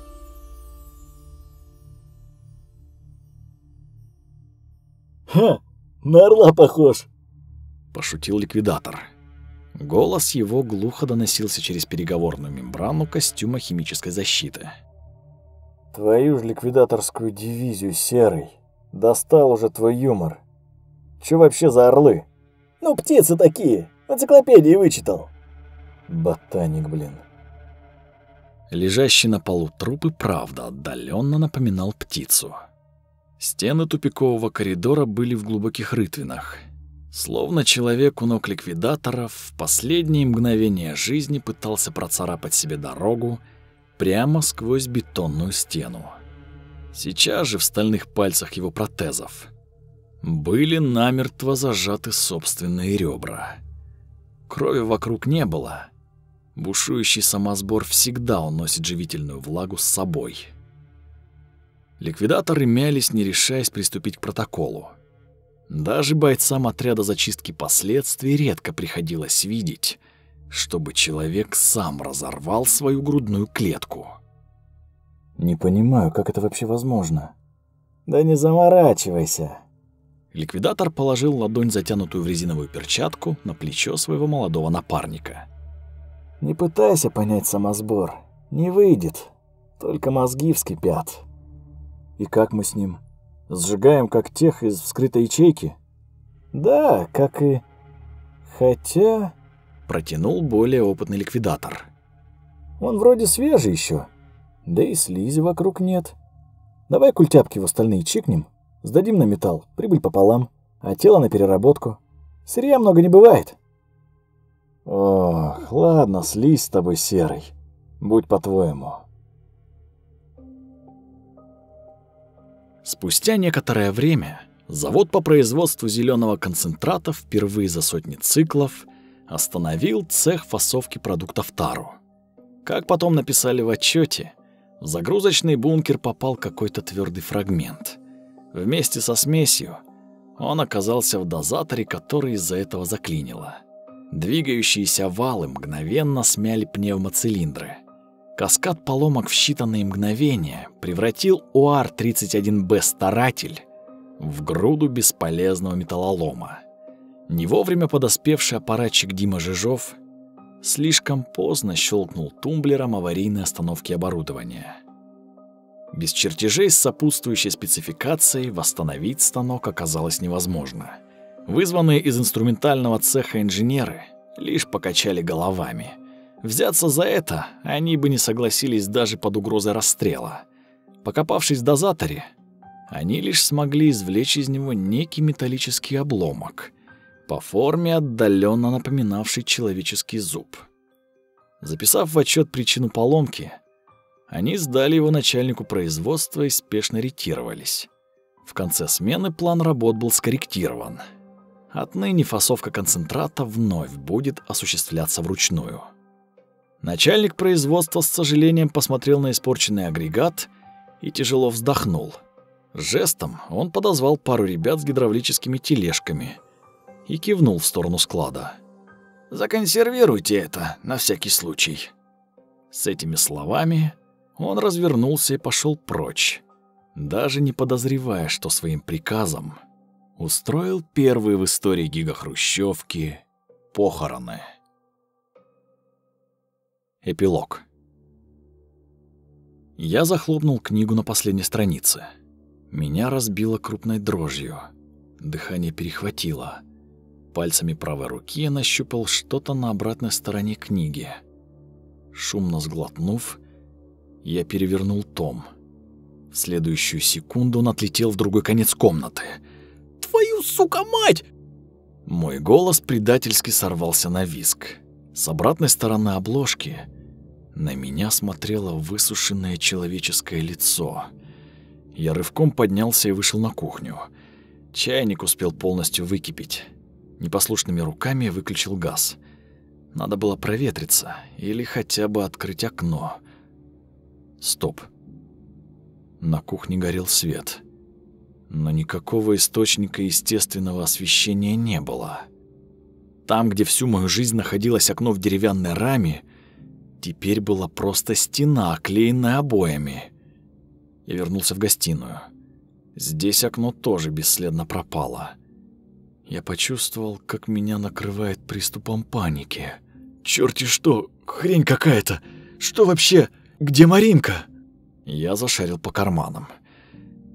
«Ха, на орла похож!» – пошутил ликвидатор. Голос его глухо доносился через переговорную мембрану костюма химической защиты. «Твою ж ликвидаторскую дивизию, Серый! Достал уже твой юмор! Чё вообще за орлы?» «Ну, птицы такие! В энциклопедии вычитал!» «Ботаник, блин!» Лежащий на полу труп и правда отдаленно напоминал птицу. Стены тупикового коридора были в глубоких рытвинах — Словно человек у ног ликвидаторов, в последние мгновения жизни пытался процарапать себе дорогу прямо сквозь бетонную стену. Сейчас же в стальных пальцах его протезов были намертво зажаты собственные ребра. Крови вокруг не было. Бушующий самосбор всегда уносит живительную влагу с собой. Ликвидаторы мялись, не решаясь приступить к протоколу. Даже бойцам отряда зачистки последствий редко приходилось видеть, чтобы человек сам разорвал свою грудную клетку. Не понимаю, как это вообще возможно. Да не заморачивайся. Ликвидатор положил ладонь, затянутую в резиновую перчатку, на плечо своего молодого напарника. Не пытайся понять самосбор. Не выйдет. Только мозги вскипят. И как мы с ним? Сжигаем, как тех из вскрытой ячейки? Да, как и... Хотя... Протянул более опытный ликвидатор. Он вроде свежий еще. Да и слизи вокруг нет. Давай культяпки в остальные чикнем, сдадим на металл, прибыль пополам, а тело на переработку. Сырья много не бывает. Ох, ладно, слизь с тобой серый. Будь по-твоему. Спустя некоторое время завод по производству зеленого концентрата впервые за сотни циклов остановил цех фасовки продуктов тару. Как потом написали в отчете, в загрузочный бункер попал какой-то твердый фрагмент. Вместе со смесью он оказался в дозаторе, который из-за этого заклинило. Двигающиеся валы мгновенно смяли пневмоцилиндры. Каскад поломок в считанные мгновения превратил УАР-31Б «Старатель» в груду бесполезного металлолома. Не вовремя подоспевший аппаратчик Дима Жижов слишком поздно щелкнул тумблером аварийной остановки оборудования. Без чертежей с сопутствующей спецификацией восстановить станок оказалось невозможно. Вызванные из инструментального цеха инженеры лишь покачали головами. Взяться за это они бы не согласились даже под угрозой расстрела. Покопавшись в дозаторе, они лишь смогли извлечь из него некий металлический обломок — по форме отдаленно напоминавший человеческий зуб. Записав в отчет причину поломки, они сдали его начальнику производства и спешно ретировались. В конце смены план работ был скорректирован. Отныне фасовка концентрата вновь будет осуществляться вручную. Начальник производства с сожалением посмотрел на испорченный агрегат и тяжело вздохнул. Жестом он подозвал пару ребят с гидравлическими тележками – и кивнул в сторону склада. «Законсервируйте это на всякий случай». С этими словами он развернулся и пошел прочь, даже не подозревая, что своим приказом устроил первые в истории гигахрущевки похороны. Эпилог. Я захлопнул книгу на последней странице. Меня разбило крупной дрожью. Дыхание перехватило. Пальцами правой руки я нащупал что-то на обратной стороне книги. Шумно сглотнув, я перевернул том. В следующую секунду он отлетел в другой конец комнаты. «Твою, сука, мать!» Мой голос предательски сорвался на виск. С обратной стороны обложки на меня смотрело высушенное человеческое лицо. Я рывком поднялся и вышел на кухню. Чайник успел полностью выкипеть. Непослушными руками выключил газ. Надо было проветриться или хотя бы открыть окно. Стоп. На кухне горел свет. Но никакого источника естественного освещения не было. Там, где всю мою жизнь находилось окно в деревянной раме, теперь была просто стена, оклеенная обоями. Я вернулся в гостиную. Здесь окно тоже бесследно пропало. Я почувствовал, как меня накрывает приступом паники. «Чёрти что! Хрень какая-то! Что вообще? Где Маринка?» Я зашарил по карманам.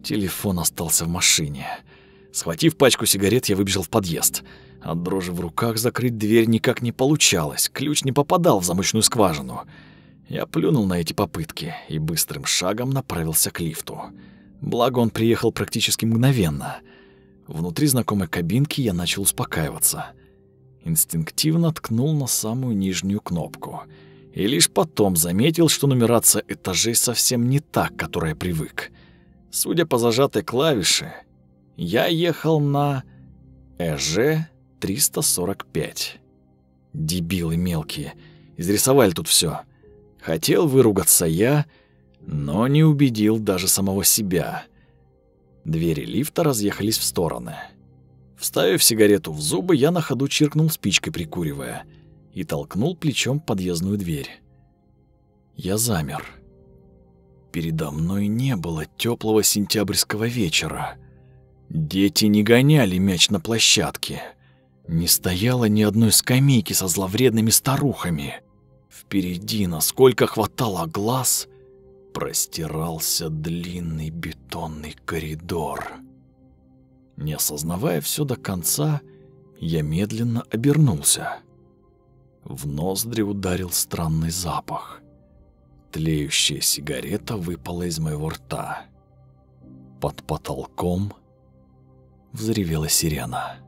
Телефон остался в машине. Схватив пачку сигарет, я выбежал в подъезд. От дрожи в руках закрыть дверь никак не получалось, ключ не попадал в замочную скважину. Я плюнул на эти попытки и быстрым шагом направился к лифту. Благо он приехал практически мгновенно — Внутри знакомой кабинки я начал успокаиваться. Инстинктивно ткнул на самую нижнюю кнопку. И лишь потом заметил, что нумерация этажей совсем не та, к которой я привык. Судя по зажатой клавише, я ехал на ЭЖ-345. Дебилы мелкие. Изрисовали тут все. Хотел выругаться я, но не убедил даже самого себя. Двери лифта разъехались в стороны. Вставив сигарету в зубы, я на ходу чиркнул спичкой, прикуривая, и толкнул плечом подъездную дверь. Я замер. Передо мной не было теплого сентябрьского вечера. Дети не гоняли мяч на площадке. Не стояло ни одной скамейки со зловредными старухами. Впереди, насколько хватало глаз, простирался длинный бетонный коридор. Не осознавая все до конца, я медленно обернулся. В ноздри ударил странный запах. Тлеющая сигарета выпала из моего рта. Под потолком взревела сирена.